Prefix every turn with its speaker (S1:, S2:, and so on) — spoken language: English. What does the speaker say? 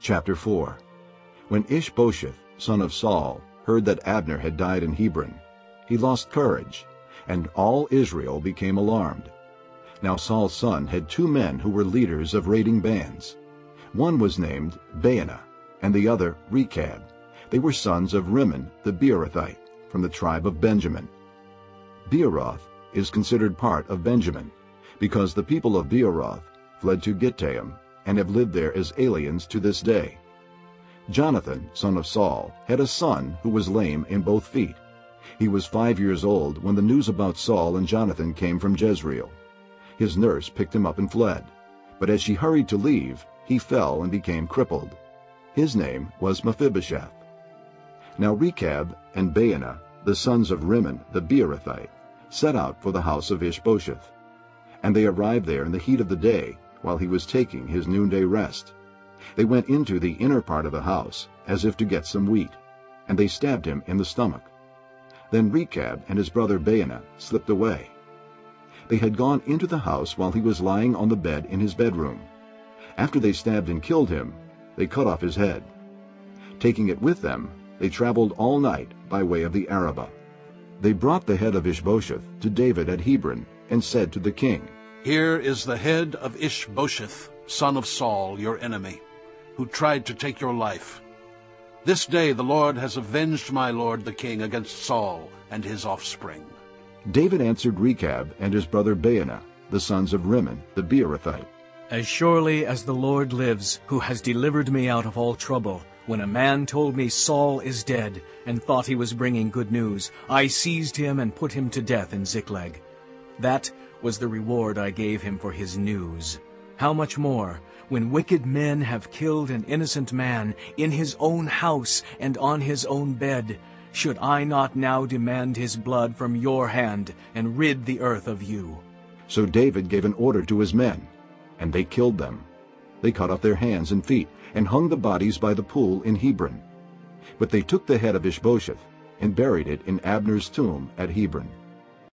S1: Chapter 4 When Ishbosheth, son of Saul, heard that Abner had died in Hebron, he lost courage, and all Israel became alarmed. Now Saul's son had two men who were leaders of raiding bands. One was named Baanah, and the other Rechab. They were sons of Rimmon the Beerothite, from the tribe of Benjamin. Beeroth is considered part of Benjamin, because the people of Beeroth fled to Gittaim and have lived there as aliens to this day. Jonathan, son of Saul, had a son who was lame in both feet. He was five years old when the news about Saul and Jonathan came from Jezreel. His nurse picked him up and fled, but as she hurried to leave, he fell and became crippled. His name was Mephibosheth. Now Rechab and Baanah, the sons of Rimmon the Beerothite, set out for the house of Ishbosheth. And they arrived there in the heat of the day, while he was taking his noonday rest. They went into the inner part of the house, as if to get some wheat, and they stabbed him in the stomach. Then Rechab and his brother Baanah slipped away. They had gone into the house while he was lying on the bed in his bedroom. After they stabbed and killed him, they cut off his head. Taking it with them, they traveled all night by way of the Arabah. They brought the head of Ishbosheth to David at Hebron and said to the king,
S2: Here is the head of Ishbosheth, son of Saul, your enemy, who tried to take your life. This day the Lord has avenged my lord the king against Saul and his offspring.
S1: David answered Rechab and his brother Baanah, the sons of Rimmon the Beerothite.
S3: As surely as the Lord lives, who has delivered me out of all trouble, when a man told me Saul is dead and thought he was bringing good news, I seized him and put him to death in Ziklag. That was the reward I gave him for his news. How much more, when wicked men have killed an innocent man in his own house and on his own bed, should I not now demand his blood from your hand and rid the earth of you?
S1: So David gave an order to his men, and they killed them. They cut off their hands and feet, and hung the bodies by the pool in Hebron. But they took the head of Ishbosheth, and buried it in Abner's tomb at Hebron.